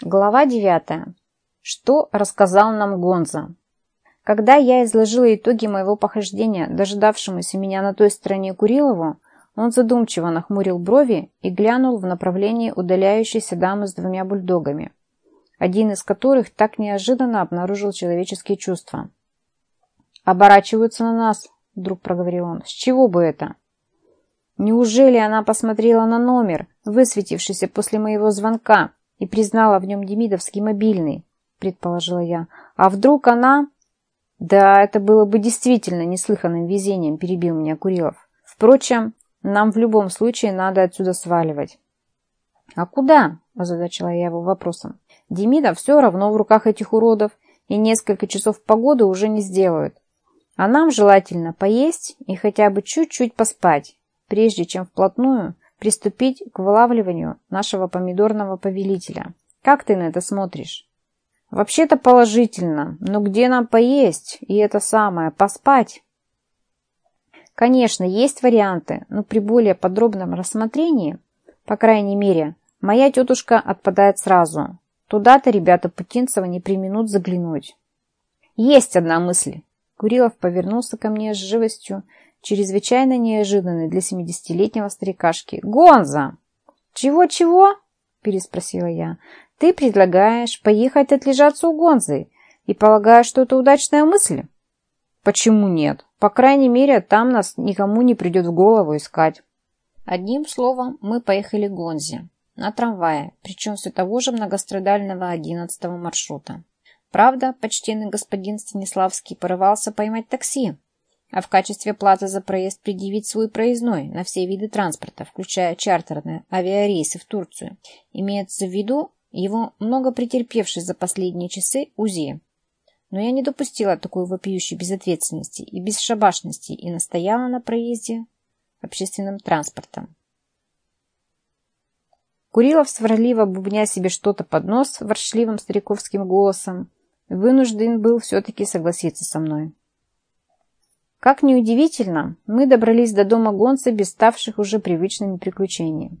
Глава 9. Что рассказал нам Гонза? Когда я изложила итоги моего похождения дожидавшемуся меня на той стороне Курилову, он задумчиво нахмурил брови и глянул в направлении удаляющейся дамы с двумя бульдогами, один из которых так неожиданно обнаружил человеческие чувства. «Оборачиваются на нас», — вдруг проговорил он. «С чего бы это?» «Неужели она посмотрела на номер, высветившийся после моего звонка?» И признала в нем демидовский мобильный, предположила я. А вдруг она... Да, это было бы действительно неслыханным везением, перебил меня Курилов. Впрочем, нам в любом случае надо отсюда сваливать. А куда? озадачила я его вопросом. Демидов все равно в руках этих уродов, и несколько часов погоды уже не сделают. А нам желательно поесть и хотя бы чуть-чуть поспать, прежде чем вплотную приступить к вылавливанию нашего помидорного повелителя. Как ты на это смотришь? Вообще-то положительно, но где нам поесть и это самое, поспать? Конечно, есть варианты, но при более подробном рассмотрении, по крайней мере, моя тетушка отпадает сразу. Туда-то ребята Путинцева не применут заглянуть. Есть одна мысль. Курилов повернулся ко мне с живостью чрезвычайно неожиданный для семидесятилетнего старикашки. «Гонза!» «Чего-чего?» – переспросила я. «Ты предлагаешь поехать отлежаться у Гонзы и полагаешь, что это удачная мысль?» «Почему нет? По крайней мере, там нас никому не придет в голову искать». Одним словом, мы поехали к Гонзе на трамвае, причем все того же многострадального одиннадцатого маршрута. Правда, почтенный господин Станиславский порывался поймать такси, а в качестве платы за проезд предъявить свой проездной на все виды транспорта, включая чартерные авиарейсы в Турцию. Имеется в виду его много претерпевший за последние часы УЗИ. Но я не допустила такой вопиющей безответственности и бесшабашности и настояла на проезде общественным транспортом. Курилов, сварливо бубня себе что-то под нос воршливым стариковским голосом, вынужден был все-таки согласиться со мной. Как ни удивительно, мы добрались до дома гонца без ставших уже привычными приключениями.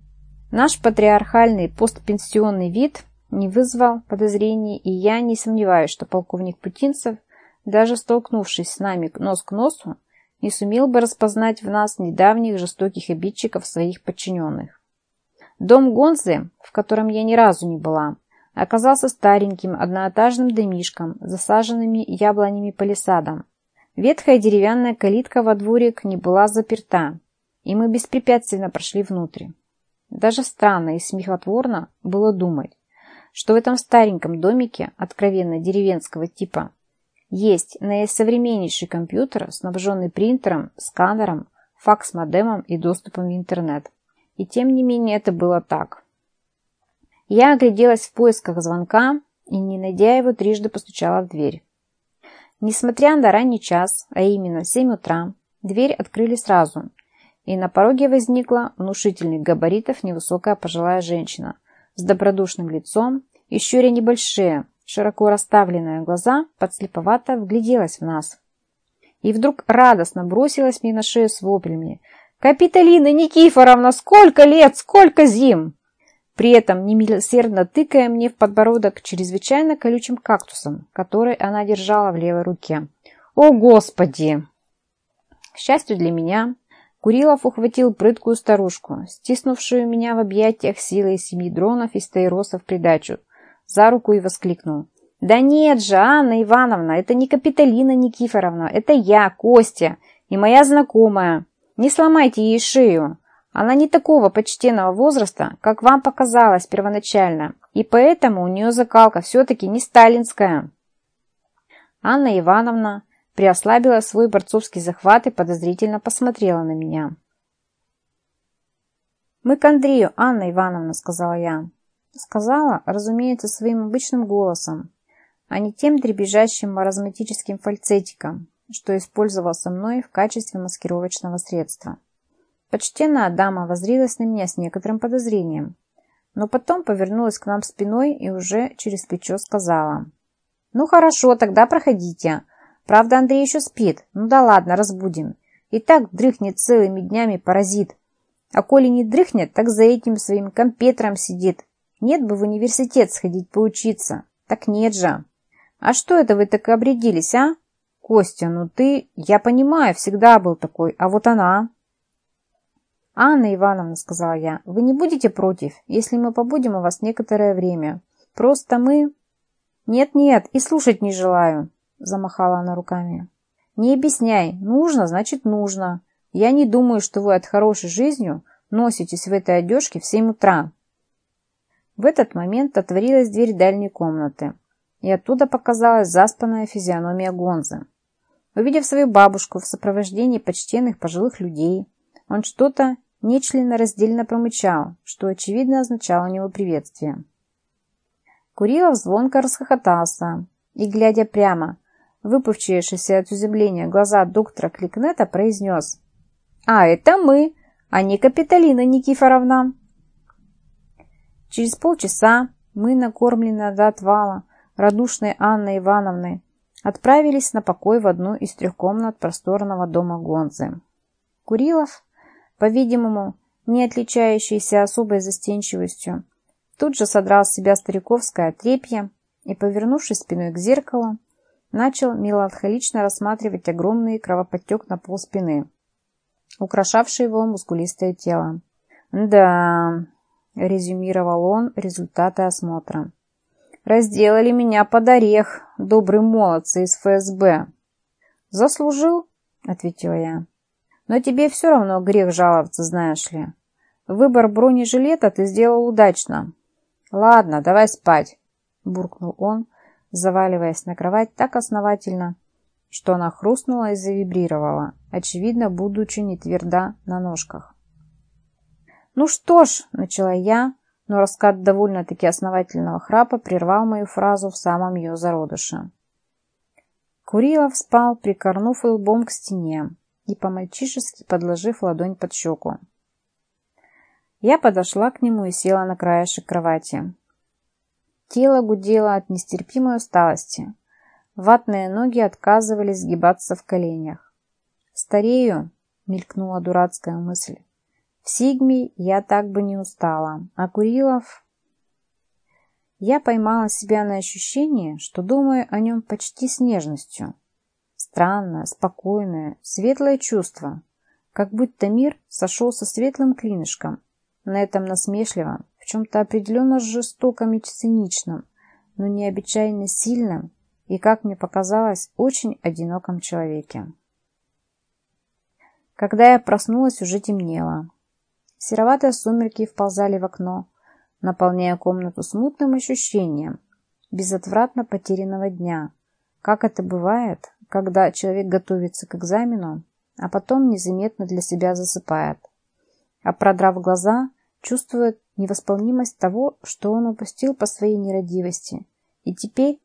Наш патриархальный постпенсионный вид не вызвал подозрений, и я не сомневаюсь, что полковник Путинцев, даже столкнувшись с нами нос к носу, не сумел бы распознать в нас недавних жестоких обидчиков своих подчиненных. Дом Гонзы, в котором я ни разу не была, оказался стареньким одноэтажным домишком, засаженными яблонями палисадом, Ветхая деревянная калитка во дворик не была заперта, и мы беспрепятственно прошли внутрь. Даже странно и смехотворно было думать, что в этом стареньком домике, откровенно деревенского типа, есть наисовременнейший компьютер, снабженный принтером, сканером, факс-модемом и доступом в интернет. И тем не менее это было так. Я огляделась в поисках звонка и, не найдя его, трижды постучала в дверь. Несмотря на ранний час, а именно 7 утра, дверь открыли сразу, и на пороге возникла внушительных габаритов невысокая пожилая женщина с добродушным лицом и щуря небольшие, широко расставленные глаза, подслеповато вгляделась в нас. И вдруг радостно бросилась мне на шею с воплями. «Капиталина Никифоровна, сколько лет, сколько зим!» При этом немилосердно тыкая мне в подбородок чрезвычайно колючим кактусом, который она держала в левой руке. «О, Господи!» К счастью для меня, Курилов ухватил прыткую старушку, стиснувшую меня в объятиях силой семьи дронов и стаиросов придачу, за руку и воскликнул. «Да нет же, Анна Ивановна, это не Капитолина Никифоровна, это я, Костя, и моя знакомая. Не сломайте ей шею. Она не такого почтенного возраста, как вам показалось первоначально, и поэтому у нее закалка все-таки не сталинская. Анна Ивановна приослабила свой борцовский захват и подозрительно посмотрела на меня. «Мы к Андрею, Анна Ивановна», — сказала я. Сказала, разумеется, своим обычным голосом, а не тем дребезжащим маразматическим фальцетиком, что использовал со мной в качестве маскировочного средства. Почтенная дама возрилась на меня с некоторым подозрением, но потом повернулась к нам спиной и уже через плечо сказала. «Ну хорошо, тогда проходите. Правда, Андрей еще спит. Ну да ладно, разбудим. И так дрыхнет целыми днями паразит. А коли не дрыхнет, так за этим своим компьютером сидит. Нет бы в университет сходить поучиться. Так нет же. А что это вы так обрядились, а? Костя, ну ты, я понимаю, всегда был такой, а вот она... «Анна Ивановна», — сказала я, — «вы не будете против, если мы побудем у вас некоторое время? Просто мы...» «Нет-нет, и слушать не желаю», — замахала она руками. «Не объясняй. Нужно, значит, нужно. Я не думаю, что вы от хорошей жизнью носитесь в этой одежке в семь утра». В этот момент отворилась дверь дальней комнаты, и оттуда показалась заспанная физиономия Гонзы. Увидев свою бабушку в сопровождении почтенных пожилых людей, он что-то нечленораздельно промычал, что очевидно означало у него приветствие. Курилов звонко расхохотался и, глядя прямо, выпучившиеся от изумления глаза доктора Кликнета, произнес «А, это мы, а не Капитолина Никифоровна!» Через полчаса мы, накормленные до отвала, радушной Анной Ивановной, отправились на покой в одну из трех комнат просторного дома Гонзы. Курилов, по-видимому, не отличающийся особой застенчивостью, тут же содрал с себя стариковское отрепье и, повернувшись спиной к зеркалу, начал меланхолично рассматривать огромный кровоподтек на пол спины, украшавший его мускулистое тело. «Да, резюмировал он результаты осмотра. «Разделали меня под орех, добрые молодцы из ФСБ». «Заслужил?» — ответила я. «Но тебе все равно грех жаловаться, знаешь ли. Выбор бронежилета ты сделал удачно». «Ладно, давай спать», — буркнул он, заваливаясь на кровать так основательно, что она хрустнула и завибрировала, очевидно, будучи не тверда на ножках. «Ну что ж», — начала я, но раскат довольно-таки основательного храпа прервал мою фразу в самом ее зародыше. Курилов спал, прикорнув лбом к стене и по-мальчишески подложив ладонь под щеку. Я подошла к нему и села на краешек кровати. Тело гудело от нестерпимой усталости. Ватные ноги отказывались сгибаться в коленях. «Старею», — мелькнула дурацкая мысль. В Сигме я так бы не устала, а Курилов... Я поймала себя на ощущение, что думаю о нем почти с нежностью. Странное, спокойное, светлое чувство, как будто мир сошел со светлым клинышком, на этом насмешливом, в чем-то определенно жестоком и циничном, но необычайно сильном и, как мне показалось, очень одиноком человеке. Когда я проснулась, уже темнело. Сероватые сумерки вползали в окно, наполняя комнату смутным ощущением безотвратно потерянного дня. Как это бывает, когда человек готовится к экзамену, а потом незаметно для себя засыпает. А продрав глаза, чувствует невосполнимость того, что он упустил по своей нерадивости. И теперь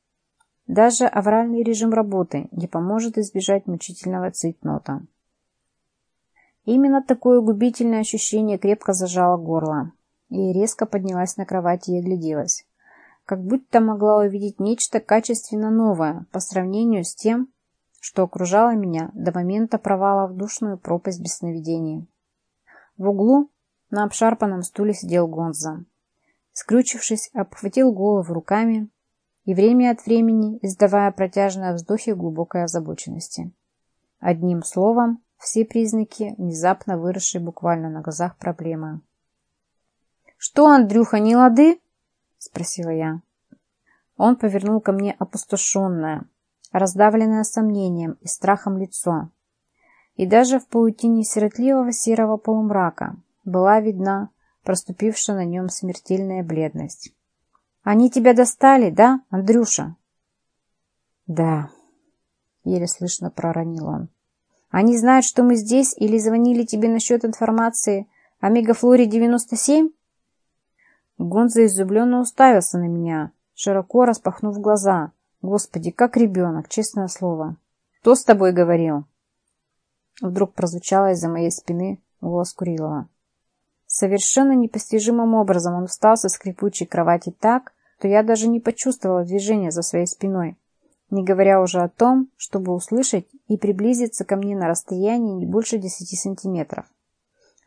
даже авральный режим работы не поможет избежать мучительного цейтнота. Именно такое губительное ощущение крепко зажало горло. И резко поднялась на кровати и огляделась. Как будто могла увидеть нечто качественно новое по сравнению с тем, что окружало меня до момента провала в душную пропасть без сновидений. В углу на обшарпанном стуле сидел Гонза. Скрючившись, обхватил голову руками и время от времени издавая протяжные вздохи глубокой озабоченности. Одним словом, все признаки внезапно выросшей буквально на глазах проблемы. «Что, Андрюха, не лады?» – спросила я. Он повернул ко мне опустошенное, раздавленное сомнением и страхом лицо. И даже в паутине сиротливого серого полумрака была видна проступившая на нем смертельная бледность. «Они тебя достали, да, Андрюша?» «Да», — еле слышно проронил он. Они знают, что мы здесь, или звонили тебе насчет информации о Мегафлоре-97?» Гонза изумленно уставился на меня, широко распахнув глаза. «Господи, как ребенок, честное слово!» «Кто с тобой говорил?» Вдруг прозвучало из-за моей спины голос Курилова. Совершенно непостижимым образом он встал со скрипучей кровати так, что я даже не почувствовала движения за своей спиной не говоря уже о том, чтобы услышать и приблизиться ко мне на расстоянии не больше десяти сантиметров.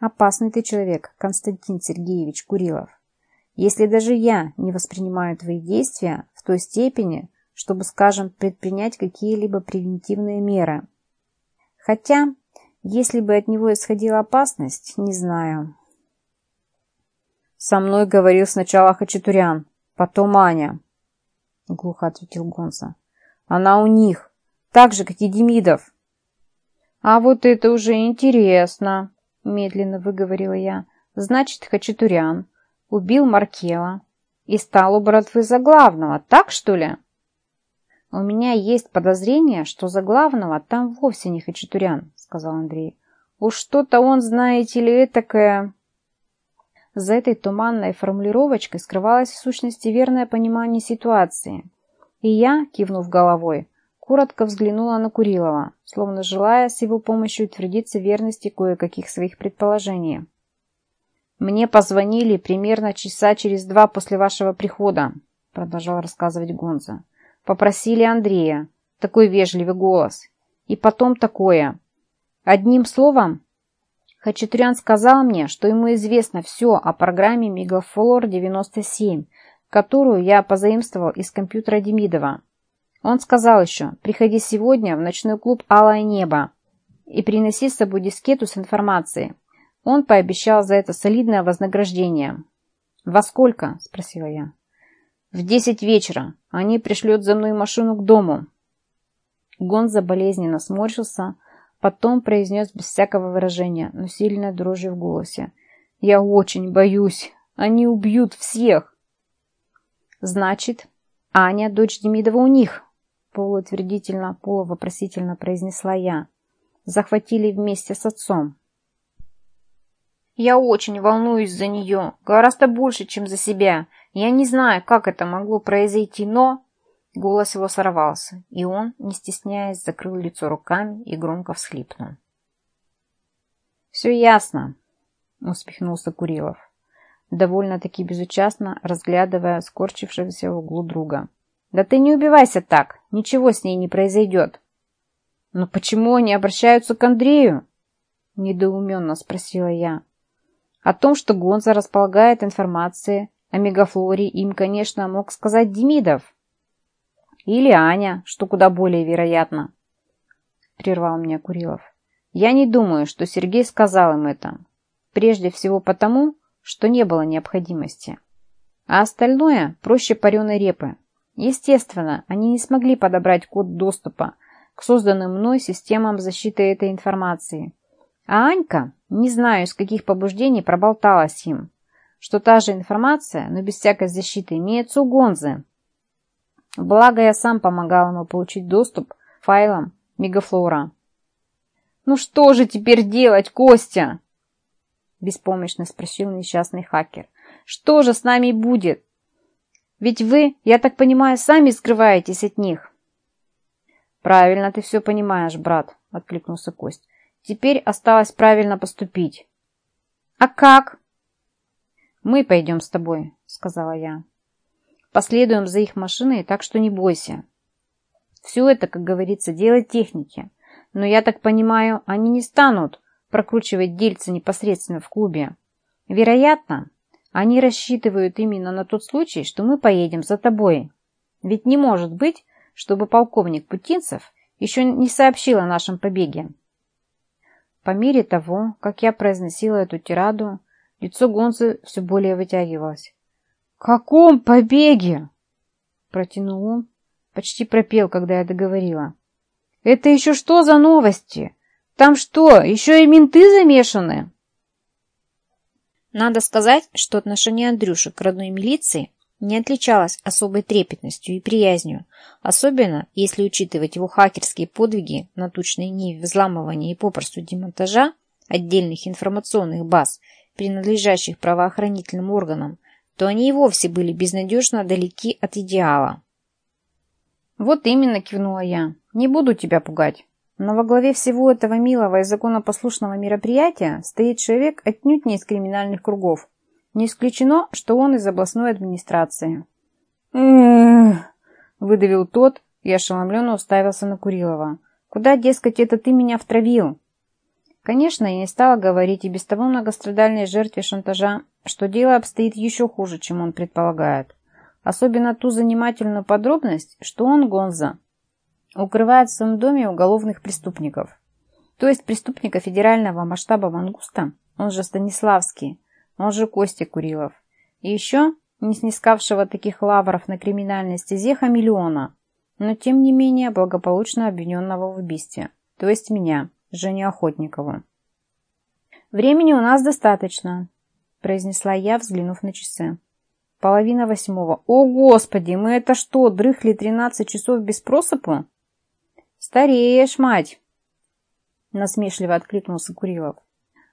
Опасный ты человек, Константин Сергеевич Курилов. если даже я не воспринимаю твои действия в той степени, чтобы, скажем, предпринять какие-либо превентивные меры. Хотя, если бы от него исходила опасность, не знаю. Со мной говорил сначала Хачатурян, потом Аня, глухо ответил Гонса. Она у них, так же, как и Демидов. А вот это уже интересно, медленно выговорила я. Значит, Хачатурян убил Маркела и стал у братвы за главного, так что ли? У меня есть подозрение, что за главного там вовсе не Хачатурян, сказал Андрей. Уж что-то он, знаете ли, этакое... За этой туманной формулировочкой скрывалось в сущности верное понимание ситуации. И я, кивнув головой, коротко взглянула на Курилова, словно желая с его помощью утвердиться верности кое-каких своих предположений. «Мне позвонили примерно часа через два после вашего прихода», продолжал рассказывать Гонза. «Попросили Андрея. Такой вежливый голос. И потом такое. Одним словом, Хачатурян сказал мне, что ему известно все о программе Мегафлор-97, которую я позаимствовал из компьютера Демидова. Он сказал еще, приходи сегодня в ночной клуб «Алое небо» и приноси с собой дискету с информацией. Он пообещал за это солидное вознаграждение. «Во сколько?» – спросила я. «В десять вечера. Они пришлют за мной машину к дому». Гонза болезненно сморщился, Потом произнес без всякого выражения, но сильно дрожью в голосе. «Я очень боюсь. Они убьют всех!» «Значит, Аня, дочь Демидова, у них?» Полуутвердительно, полувопросительно произнесла я. «Захватили вместе с отцом». «Я очень волнуюсь за нее, гораздо больше, чем за себя. Я не знаю, как это могло произойти, но...» Голос его сорвался, и он, не стесняясь, закрыл лицо руками и громко всхлипнул. «Все ясно», — успехнулся Курилов, довольно-таки безучастно разглядывая скорчившегося в углу друга. «Да ты не убивайся так, ничего с ней не произойдет». «Но почему они обращаются к Андрею?» — недоуменно спросила я. О том, что Гонза располагает информацией о мегафлоре, им, конечно, мог сказать Демидов. Или Аня, что куда более вероятно. Прервал меня Курилов. Я не думаю, что Сергей сказал им это. Прежде всего потому, что не было необходимости. А остальное проще пареной репы. Естественно, они не смогли подобрать код доступа к созданным мной системам защиты этой информации. А Анька, не знаю из каких побуждений, проболталась им, что та же информация, но без всякой защиты, имеется у Гонзы, Благо, я сам помогал ему получить доступ к файлам Мегафлора. «Ну что же теперь делать, Костя?» Беспомощно спросил несчастный хакер. «Что же с нами будет? Ведь вы, я так понимаю, сами скрываетесь от них». «Правильно ты все понимаешь, брат», — откликнулся Кость. «Теперь осталось правильно поступить». «А как?» «Мы пойдем с тобой», — сказала я. Последуем за их машиной, так что не бойся. Все это, как говорится, дело техники. Но я так понимаю, они не станут прокручивать дельцы непосредственно в клубе. Вероятно, они рассчитывают именно на тот случай, что мы поедем за тобой. Ведь не может быть, чтобы полковник Путинцев еще не сообщил о нашем побеге. По мере того, как я произносила эту тираду, лицо Гонзы все более вытягивалось. «Каком побеге?» Протянул он, почти пропел, когда я договорила. «Это еще что за новости? Там что, еще и менты замешаны?» Надо сказать, что отношение Андрюши к родной милиции не отличалось особой трепетностью и приязнью, особенно если учитывать его хакерские подвиги на тучной ниве взламывания и попросту демонтажа отдельных информационных баз, принадлежащих правоохранительным органам, то они и вовсе были безнадежно далеки от идеала. «Вот именно», — кивнула я, — «не буду тебя пугать. Но во главе всего этого милого и законопослушного мероприятия стоит человек отнюдь не из криминальных кругов. Не исключено, что он из областной администрации». выдавил тот и ошеломленно уставился на Курилова. «Куда, дескать, это ты меня втравил?» Конечно, я не стала говорить и без того многострадальной жертве шантажа что дело обстоит еще хуже, чем он предполагает. Особенно ту занимательную подробность, что он, Гонза, укрывает в своем доме уголовных преступников. То есть преступника федерального масштаба Мангуста, он же Станиславский, он же Костя Курилов. И еще не снискавшего таких лавров на криминальной стезе хамелеона, но тем не менее благополучно обвиненного в убийстве, то есть меня, Женю Охотникову. «Времени у нас достаточно», – произнесла я, взглянув на часы. «Половина восьмого. О, Господи, мы это что, дрыхли тринадцать часов без просыпу?» «Стареешь, мать!» – насмешливо откликнулся Курилов.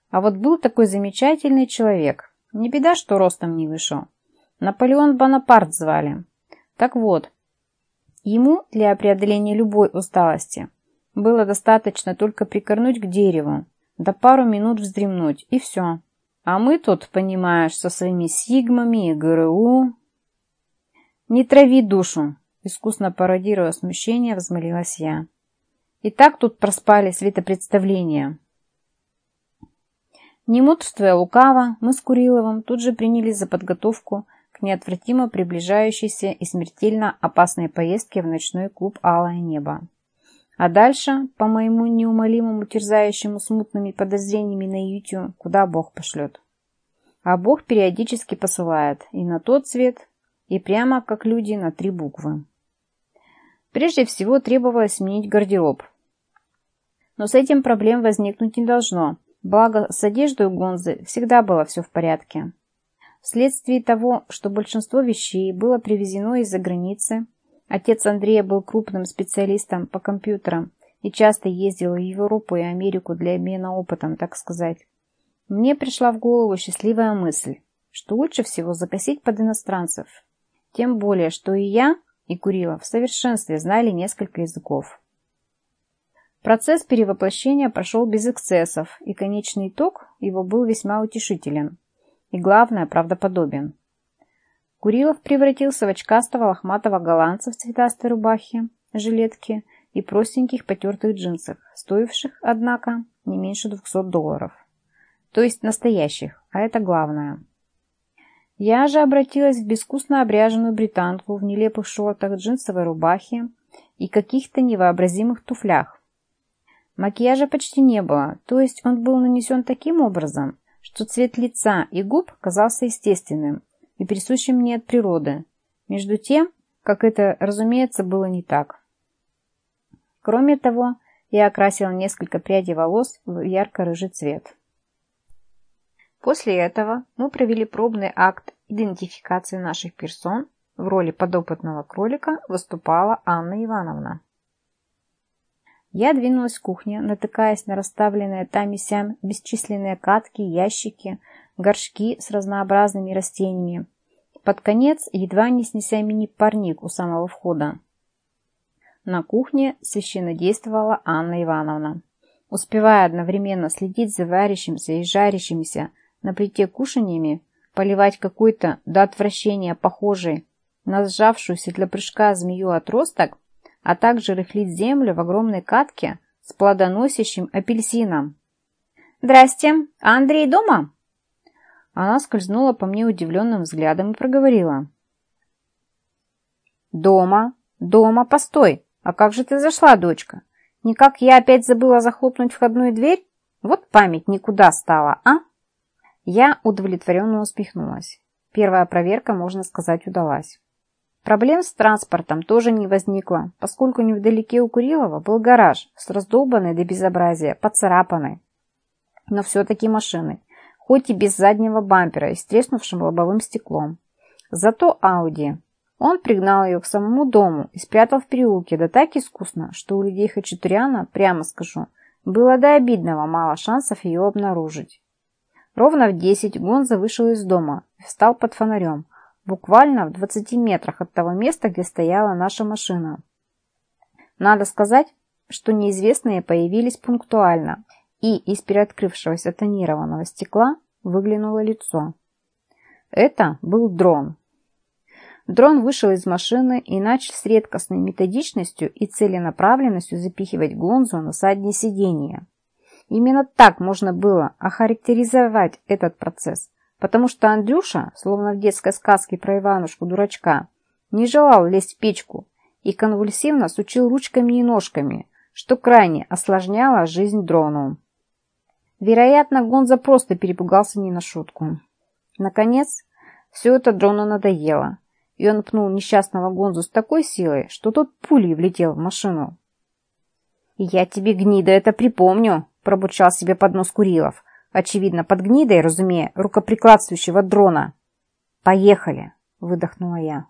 «А вот был такой замечательный человек. Не беда, что ростом не вышел. Наполеон Бонапарт звали. Так вот, ему для преодоления любой усталости было достаточно только прикорнуть к дереву, да пару минут вздремнуть, и все. А мы тут, понимаешь, со своими сигмами и ГРУ... «Не трави душу!» — искусно пародируя смущение, взмолилась я. «И так тут проспали светопредставления». Не мудрствуя лукаво, мы с Куриловым тут же принялись за подготовку к неотвратимо приближающейся и смертельно опасной поездке в ночной клуб «Алое небо». А дальше, по моему неумолимому терзающему смутными подозрениями на Ютью, куда Бог пошлет. А Бог периодически посылает и на тот свет, и прямо как люди на три буквы. Прежде всего требовалось сменить гардероб. Но с этим проблем возникнуть не должно, благо с одеждой у Гонзы всегда было все в порядке. Вследствие того, что большинство вещей было привезено из-за границы, отец Андрея был крупным специалистом по компьютерам и часто ездил в Европу и Америку для обмена опытом, так сказать. Мне пришла в голову счастливая мысль, что лучше всего закосить под иностранцев. Тем более, что и я, и Курилов в совершенстве знали несколько языков. Процесс перевоплощения прошел без эксцессов, и конечный итог его был весьма утешителен и, главное, правдоподобен. Курилов превратился в очкастого лохматого голландца в цветастой рубахе, жилетке и простеньких потертых джинсах, стоивших, однако, не меньше 200 долларов. То есть настоящих, а это главное. Я же обратилась в безвкусно обряженную британку в нелепых шортах, джинсовой рубахе и каких-то невообразимых туфлях. Макияжа почти не было, то есть он был нанесен таким образом, что цвет лица и губ казался естественным и присущим мне от природы, между тем, как это, разумеется, было не так. Кроме того, я окрасила несколько прядей волос в ярко-рыжий цвет. После этого мы провели пробный акт идентификации наших персон. В роли подопытного кролика выступала Анна Ивановна. Я двинулась в кухню, натыкаясь на расставленные там и сям бесчисленные катки, ящики, горшки с разнообразными растениями. Под конец, едва не снеся мини-парник у самого входа. На кухне священно действовала Анна Ивановна. Успевая одновременно следить за варящимся и жарящимися на плите кушаньями, поливать какой-то до отвращения похожий на сжавшуюся для прыжка змею отросток, а также рыхлить землю в огромной катке с плодоносящим апельсином. «Здрасте! Андрей дома?» Она скользнула по мне удивленным взглядом и проговорила. «Дома? Дома? Постой! А как же ты зашла, дочка? Никак я опять забыла захлопнуть входную дверь? Вот память никуда стала, а?» Я удовлетворенно успехнулась. Первая проверка, можно сказать, удалась. Проблем с транспортом тоже не возникло, поскольку невдалеке у Курилова был гараж с раздолбанной до безобразия, поцарапанной, но все-таки машиной, хоть и без заднего бампера и с треснувшим лобовым стеклом. Зато Ауди. Он пригнал ее к самому дому и спрятал в переулке, да так искусно, что у людей Хачатуряна, прямо скажу, было до обидного мало шансов ее обнаружить. Ровно в десять Гонза вышел из дома и встал под фонарем, буквально в 20 метрах от того места, где стояла наша машина. Надо сказать, что неизвестные появились пунктуально, и из переоткрывшегося тонированного стекла выглянуло лицо. Это был дрон. Дрон вышел из машины и начал с редкостной методичностью и целенаправленностью запихивать Гонзу на заднее сиденье. Именно так можно было охарактеризовать этот процесс потому что Андрюша, словно в детской сказке про Иванушку-дурачка, не желал лезть в печку и конвульсивно сучил ручками и ножками, что крайне осложняло жизнь дрону. Вероятно, Гонза просто перепугался не на шутку. Наконец, все это дрону надоело, и он пнул несчастного Гонзу с такой силой, что тот пулей влетел в машину. «Я тебе, гнида, это припомню», – пробурчал себе под нос Курилов, очевидно, под гнидой, разумея, рукоприкладствующего дрона. «Поехали», – выдохнула я.